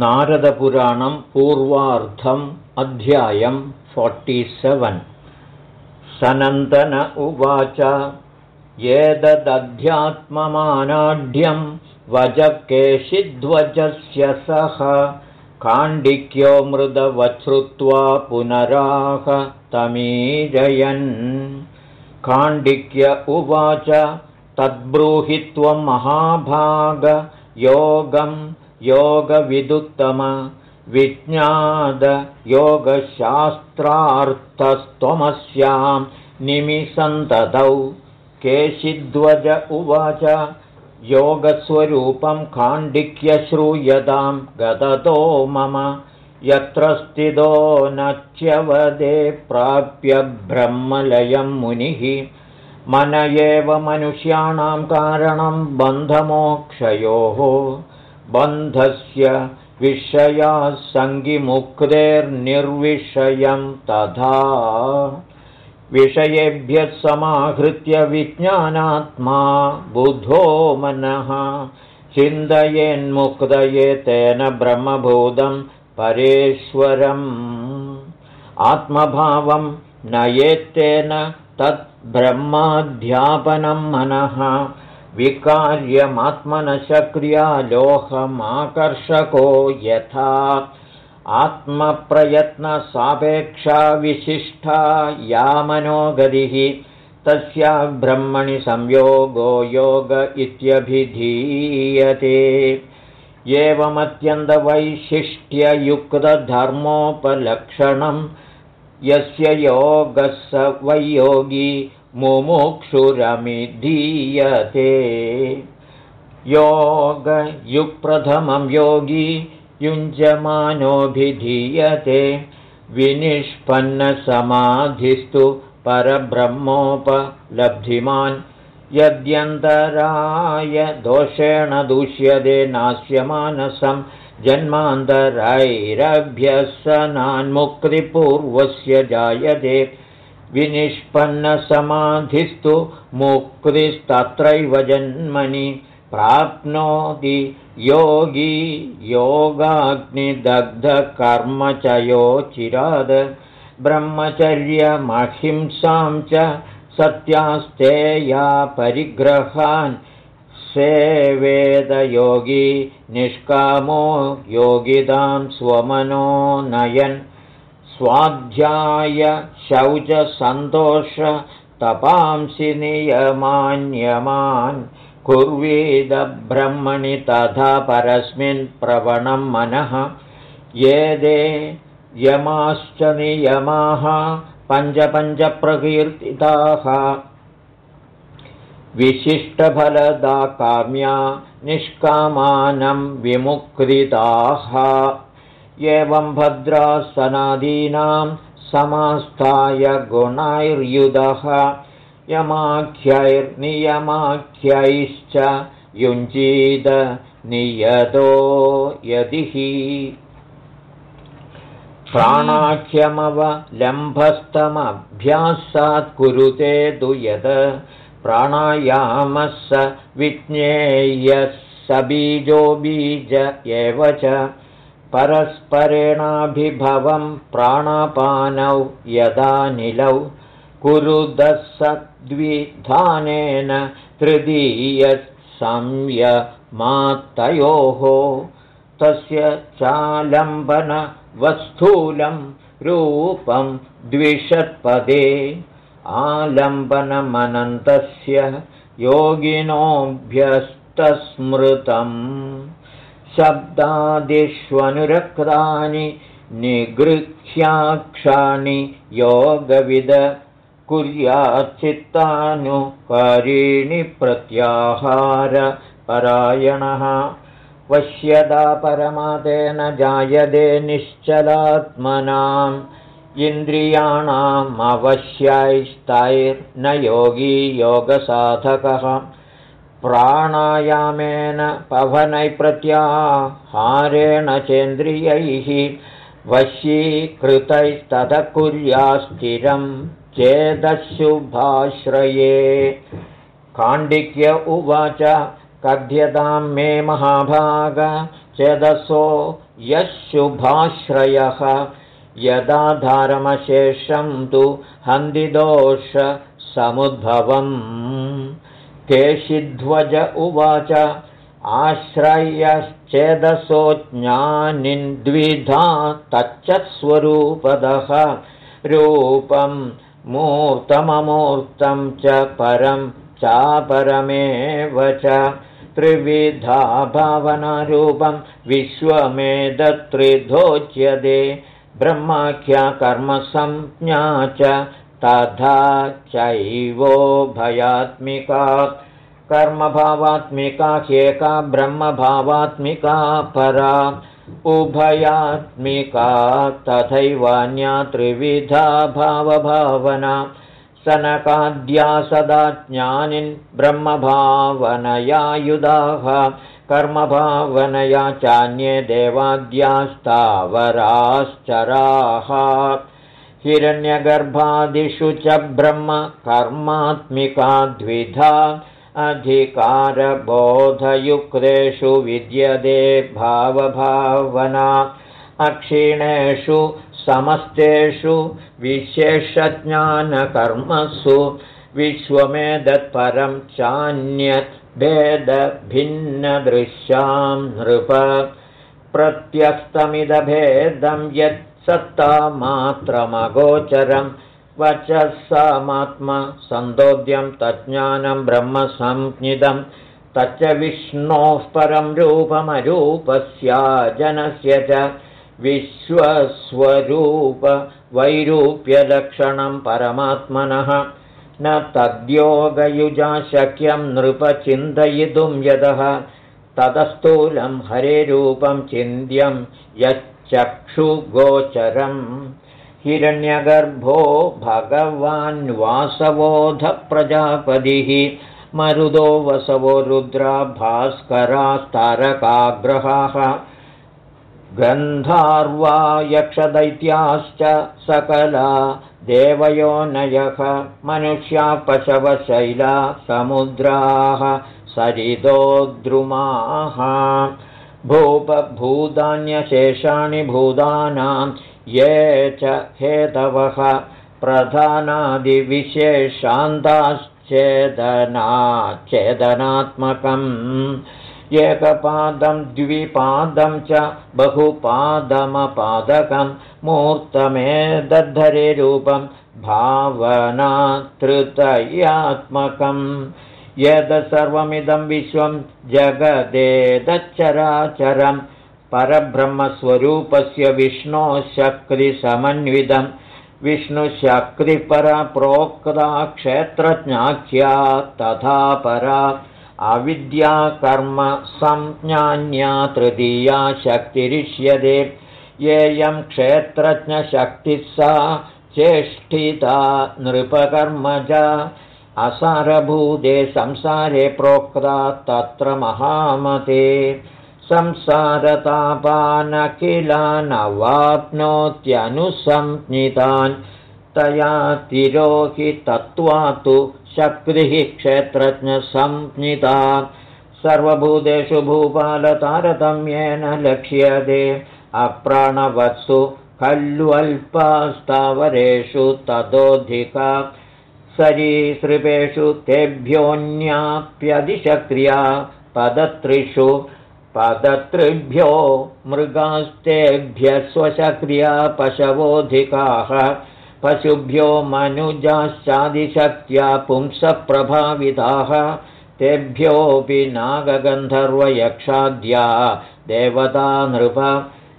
नारदपुराणं पूर्वार्थम् अध्यायं फोर्टिसेवन् सनन्दन उवाच एतदध्यात्ममानाढ्यं वजकेशिध्वजस्य सह काण्डिक्यो मृदवच्छ्रुत्वा पुनराह तमीजयन् काण्डिक्य उवाच तद्ब्रूहित्वं महाभागयोगं योगविदुत्तम विज्ञादयोगशास्त्रार्थस्त्वमस्यां निमिसन्ततौ केशिध्वज उवाच योगस्वरूपं खाण्डिक्य श्रूयतां गततो मम यत्र स्थितो नच्यवदे प्राप्य ब्रह्मलयं मुनिः मन एव मनुष्याणां कारणं बन्धमोक्षयोः बन्धस्य विषयाः सङ्गिमुक्तेर्निर्विषयं तथा विषयेभ्यः समाहृत्य विज्ञानात्मा बुधो मनः चिन्तयेन्मुक्तये तेन ब्रह्मभूतं परेश्वरम्। आत्मभावं नयेत्तेन तद्ब्रह्माध्यापनं मनः विकार्यमात्मनशक्रिया लोहमाकर्षको यथा आत्मप्रयत्नसापेक्षा विशिष्टा या मनोगतिः तस्या ब्रह्मणि संयोगो योग इत्यभिधीयते। एवमत्यन्तवैशिष्ट्ययुक्तधर्मोपलक्षणं यस्य योगः स वैयोगी मुमुक्षुरमिधीयते। योगयुक्प्रथमं योगी युञ्जमानोऽभिधीयते। विनिष्पन्नसमाधिस्तु परब्रह्मोपलब्धिमान्। यद्यन्तराय दोषेण दूष्यते नास्यमानसं जन्मान्तरैरभ्यसनान्मुक्तिपूर्वस्य जायते विनिष्पन्नसमाधिस्तु मुक्तिस्तत्रैव जन्मनि प्राप्नोति योगी योगाग्निदग्धकर्मचयोचिराद ब्रह्मचर्यमहिंसां च सत्यास्तेया परिग्रहान् सेवेदयोगी निष्कामो योगिदां स्वमनो स्वाध्याय शौचसन्तोषतपांसि नियमान्यमान् कुर्वीदब्रह्मणि तथा परस्मिन् प्रवणं मनः। ये दे यमाश्च नियमाः पञ्चपञ्चप्रकीर्तिताः। विशिष्टफलदा काम्या निष्कामानं विमुक्तिताः एवं भद्रासनादीनां समास्थाय गुणैर्युधः यमाख्यैर्नियमाख्यैश्च युञ्जीद नियतो यदिः। प्राणाख्यमवलम्भस्तमभ्यासात् कुरुते तु यद प्राणायामः स विज्ञेयः स बीजो बीज एव च परस्परेणाभिभवं प्राणापानौ यदानिलौ कुरुदस्सद्विधानेन तृतीयसंयमात्तयोः तस्य चालम्बनवस्थूलं रूपं द्विषत्पदे आलम्बनमनन्तस्य योगिनोऽभ्यस्तस्मृतम् शब्दादिष्वनुरक्तानि निगृह्याक्षाणि योगविद कुर्याच्चित्तानुकारिणि प्रत्याहारपरायणः पश्यदा परमादेन जायते निश्चलात्मनाम् इन्द्रियाणामवश्यैस्तैर्न योगी योगसाधकः प्राणायामेन पवनैप्रत्याहारेण चेन्द्रियैः वशीकृतैस्ततः कुर्यास्थिरं चेदशुभाश्रये। काण्डिक्य उवाच कथ्यतां मे महाभाग चेदसो यः शुभाश्रयः यदाधारमशेषं तु हन्दिदोषसमुद्भवम् केशिध्वज उवाच आश्रयश्चेदसो ज्ञानिन्द्विधा तच्च स्वरूपदः रूपं मूर्तममूर्तं च परं चापरमेव च। त्रिविधा भावनारूपं विश्वमेदत्रिधोच्यते ब्रह्माख्या कर्मसंज्ञा च तथा चैवोभयात्मिका कर्मभावात्मिका ह्येका ब्रह्मभावात्मिका परा उभयात्मिका तथैवान्या त्रिविधा भावभावना सनकाद्या सदा ज्ञानिन् ब्रह्मभावनयायुधाः कर्मभावनया चान्ये देवाद्यास्तावराश्चराः हिरण्यगर्भादिषु च ब्रह्म कर्मात्मिका द्विधा अधिकारबोधयुक्तेषु विद्यते भावभावना। अक्षीणेषु समस्तेषु विशेषज्ञानकर्मसु विश्वमेदत्परं चान्यत् भेदभिन्नदृश्यां नृप प्रत्यस्तमिदभेदं यत् सत्तामात्रमगोचरं वचः तज्ज्ञानं ब्रह्मसंज्ञितं तच्च विष्णोः परं रूपमरूपस्या जनस्य च विश्वस्वरूपवैरूप्यलक्षणं परमात्मनः न तद्योगयुजा शक्यं नृपचिन्तयितुं यतः ततस्थूलं हरेरूपं चिन्त्यं यच्चक्षुगोचरम् हिरण्यगर्भो भगवान् वासवोधप्रजापतिः मरुदो वसवो रुद्रा भास्करास्तारकाग्रहाः गन्धार्वा यक्षदैत्याश्च सकला देवयोनयः। मनुष्या पशवशैला समुद्राः। सरितोद्रुमाः भूपभूतान्यशेषाणि भूतानां ये च हेतवः प्रधानादिविशेषान्ताश्चेदनाच्छेदनात्मकम्। एकपादं द्विपादं च बहुपादमपादकं मूर्तमेदद्धरे रूपं भावनातृतयात्मकम् यद् सर्वमिदं विश्वं जगदेदच्चराचरं परब्रह्मस्वरूपस्य विष्णोशक्तिसमन्वितं विष्णुशक्तिपरा प्रोक्ता क्षेत्रज्ञाख्या तथा परा अविद्याकर्मसंज्ञान्या तृतीया शक्तिरिष्यते। येयं क्षेत्रज्ञशक्तिः सा चेष्टिता नृपकर्मजा असारभूते संसारे प्रोक्ता तत्र महामते। संसारतापानखिलानवाप्नोत्यनुसंज्ञितान्। तया तिरोहितत्वा तु शक्तिः क्षेत्रज्ञसंज्ञिता सर्वभूतेषु भूपालतारतम्येन लक्ष्यते। अप्राणवत्सु खल्वल्पास्तावरेषु ततोऽधिका सरीसृपेषु तेभ्योऽन्याप्यधिशक्रिया पदत्रिषु पदतृभ्यो मृगास्तेभ्यः स्वशक्रिया पशवोऽधिकाः पशुभ्यो मनुजाश्चादिशक्त्या पुंसप्रभाविताः तेभ्योऽपि नागगन्धर्वयक्षाद्या देवता नृप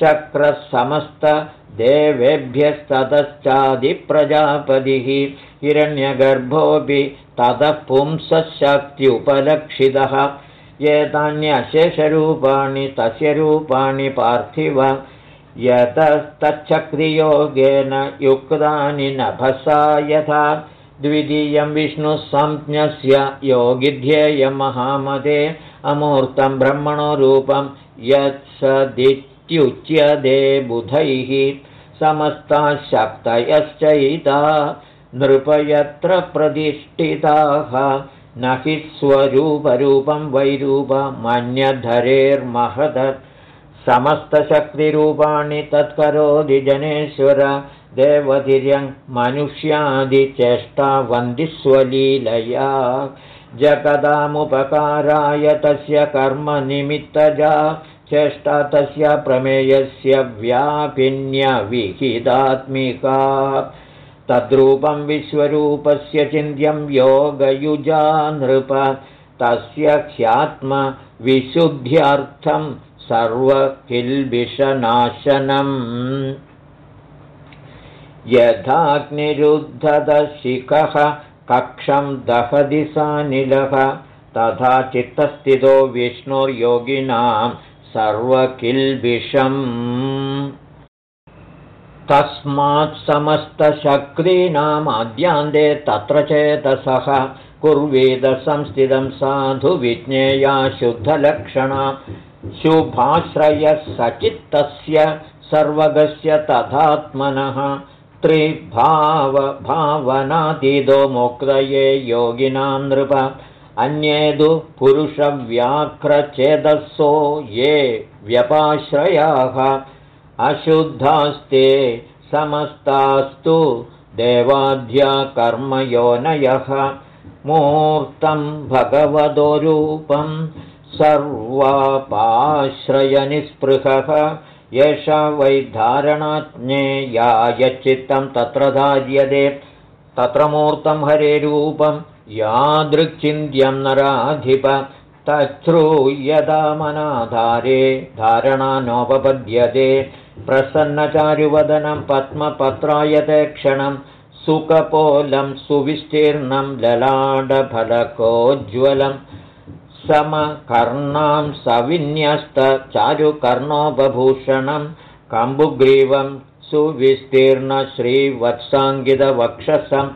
शक्रसमस्तदेवेभ्यस्ततश्चादिप्रजापतिः हिरण्यगर्भोऽपि ततः पुंसशक्त्युपलक्षितः। एतान्यशेषरूपाणि तस्य रूपाणि पार्थिव यतस्तच्छक्तियोगेन युक्तानि नभसा यथा। द्वितीयं विष्णुसंज्ञस्य योगिध्येयमहामते अमूर्तं ब्रह्मणो रूपं यत्सदित्युच्यते बुधैः। समस्ताः शक्तयश्चैता नृपयत्र प्रतिष्ठिताः न हि स्वरूपरूपं वैरूपमन्यधरेर्महद समस्तशक्तिरूपाणि तत्करोति जनेश्वर देवधिर्यं मनुष्यादिचेष्टा वन्दिस्वलीलया जगदामुपकाराय तस्य कर्मनिमित्तजा चेष्टा तस्य प्रमेयस्य व्यापिन्यविहितात्मिका तद्रूपं विश्वरूपस्य चिन्त्यं योगयुजा नृप तस्य ह्यात्मविशुद्ध्यर्थं सर्वकिल्बिषनाशनम्। यथाग्निरुद्धदशिखः कक्षं दहदि सानिलः तथा चित्तस्थितो विष्णुर्योगिनां सर्वकिल्बिषम् तस्मात् समस्तशक्तीनामाद्यान्ते तत्र चेतसः कुर्वेदसंस्थितं साधु विज्ञेया शुद्धलक्षणा। शुभाश्रयः सचित्तस्य सर्वगस्य तथात्मनः त्रिभावभावनातीतो मोक्तये योगिनां नृप अन्ये तु पुरुषव्याघ्रचेदसो ये व्यपाश्रयाः अशुद्धास्ते समस्तास्तु देवाध्या कर्मयोनयः मूर्तं भगवतो रूपं सर्वापाश्रयनिःस्पृहः एषा वैधारणाज्ञेया यच्चित्तं तत्र धार्यते। तत्र मूर्तं हरेरूपं यादृक्चिन्त्यं नराधिप। तच्छ्रूयदामनाधारे धारणा नोपपद्यते प्रसन्नचारुवदनं पद्मपत्रायते क्षणं सुकपोलं सुविस्तीर्णं ललाडफलकोज्ज्वलं समकर्णां सविन्यस्तचारुकर्णोपभूषणं कम्बुग्रीवं सुविस्तीर्णश्रीवत्साङ्गितवक्षसं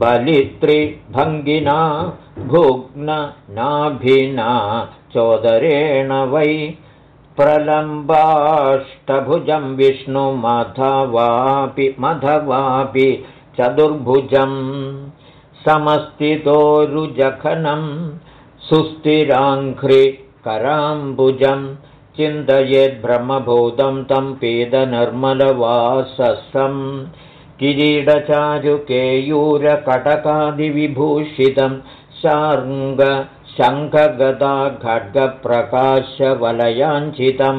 बलित्रिभङ्गिना भुग्ननाभिना चोदरेण वै प्रलम्बाष्टभुजं विष्णुमधवापि मधवापि चतुर्भुजं समस्तितोरुजखनं सुस्थिराङ्घ्रिकराम्बुजं चिन्तयेद्ब्रह्मभूतं तं पेदनिर्मलवाससं किरीडचारुकेयूरकटकादिविभूषितं शार्ङ्गशङ्खगदा खड्गप्रकाशवलयाञ्चितं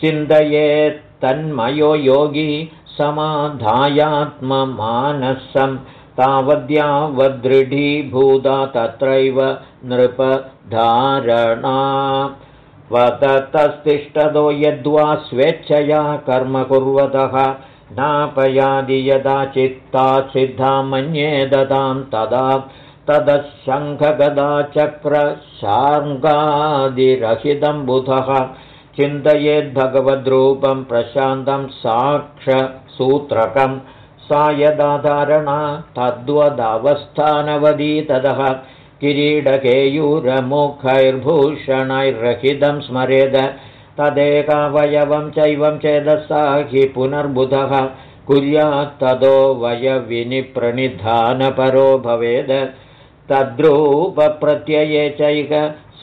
चिन्तयेत्तन्मयो योगी समाधायात्ममानसं तावद्यावदृढीभूता तत्रैव नृपधारणा। वदतस्तिष्ठतो यद्वा स्वेच्छया कर्म कुर्वतः नापयादि यदा चित्ता सिद्धा मन्ये ददां तदा तदशङ्खगदा चक्रशार्ङ्गादिरहितं बुधः चिन्तयेद्भगवद्रूपं प्रशान्तं साक्षसूत्रकं। सा यदा धारणा तद्वदवस्थानवदी ततः किरीडकेयूरमुखैर्भूषणैर्रहितं स्मरेद। तदेकावयवं चैवं चेदसा हि पुनर्बुधः। कुर्यात्तदो वयविनिप्रणिधानपरो भवेद तद्रूपप्रत्यये चैक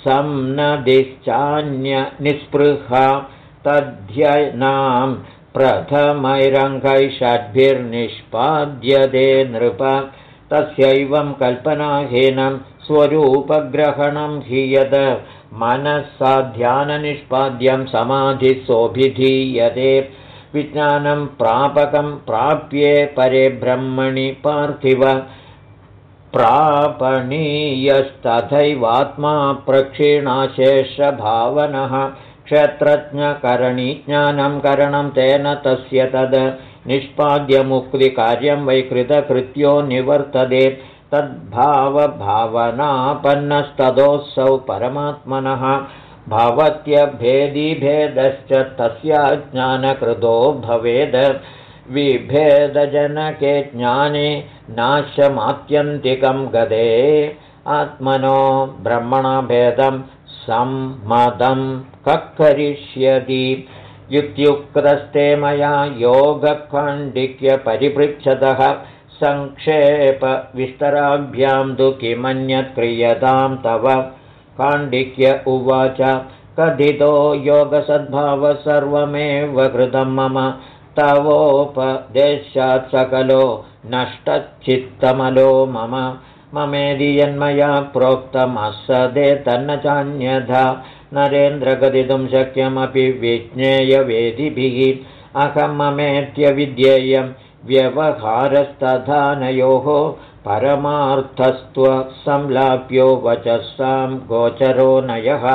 संनदिश्चान्यनिःस्पृहा तध्यनां प्रथमैरङ्गैषड्भिर्निष्पाद्यते नृप। तस्यैवं कल्पनाहीनं स्वरूपग्रहणं हि यद मनःसाध्याननिष्पाद्यं समाधिसोऽभिधीयते। विज्ञानं प्रापकं प्राप्ये परे ब्रह्मणि पार्थिव प्रापणीयस्तथैवात्मा प्रक्षीणाशेषभावनः क्षत्रज्ञकरणीज्ञानं करणं तेन तस्य तद् निष्पाद्यमुक्तिकार्यं वैकृतकृत्यो निवर्तते। तद्भावभावनापन्नस्तदोऽसौ परमात्मनः भवत्यभेदीभेदश्च तस्याज्ञानकृतो भवेद् विभेदजनके ज्ञाने नाशमात्यन्तिकं गदे। आत्मनो ब्रह्मणभेदं सम्मदं करिष्यति युत्युक्तस्ते मया योगखण्डिक्यपरिपृच्छतः सङ्क्षेपविस्तराभ्यां तु किमन्यत् क्रियतां तव। काण्डिक्य उवाच कथितो योगसद्भावः सर्वमेव कृतं मम तवोपदेशात् सकलो नष्टचित्तमलो मम ममेदि यन्मया प्रोक्तमसदे तन्न चान्यथा नरेन्द्रकथितुं शक्यमपि विज्ञेयवेदिभिः अहं ममेत्यविद्येयं व्यवहारस्तधानयोः परमार्थस्त्वसंलाप्यो वचसां गोचरो नयः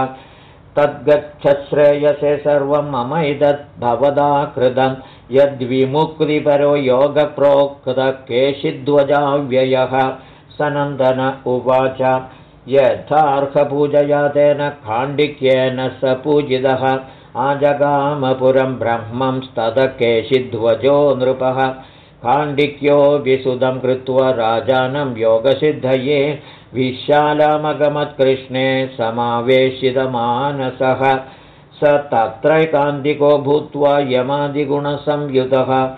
तद्गच्छश्रेयसे सर्वं मम इदत् भवदा कृतं यद्विमुक्तिपरो योगप्रोक्तकेशिध्वजाव्ययः। सनन्दन उवाच यथार्हपूजया तेन खाण्डिक्येन स पूजितः। आजगामपुरं ब्रह्मं स्तदकेशिध्वजो नृपः। खाण्डिक्यो विशुदं कृत्वा राजानं योगसिद्धये विशालमगमत्कृष्णे समावेशितमानसः। स तत्रैकान्तिको भूत्वा यमादिगुणसंयुतः।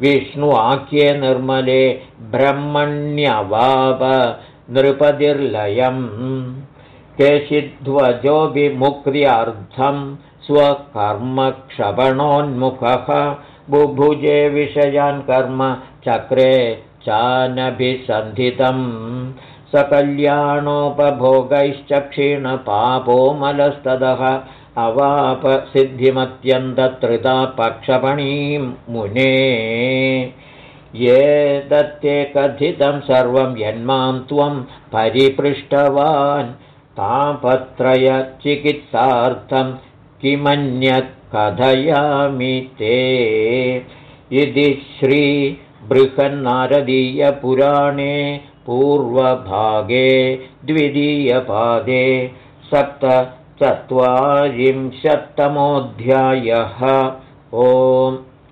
विष्णुवाक्ये निर्मले ब्रह्मण्यवाप नृपतिर्लयम्। केशिध्वजोऽभिमुक्त्यार्थं स्वकर्मक्षपणोन्मुखः। बुभुजे विषयान् कर्म चक्रे चानभिसन्धितम् सकल्याणोपभोगैश्च क्षीणपापो मलस्तदः अवाप सिद्धिमत्यन्तत्रिता पक्षपणीं मुने ये दत्ते कथितं सर्वं यन्मां त्वं परिपृष्टवान् तापत्रयचिकित्सार्थं किमन्यत् कथयामि ते। इति श्रीबृहन्नारदीयपुराणे पूर्वभागे द्वितीयपादे सप्तचत्वारिंशत्तमोऽध्यायः। ओ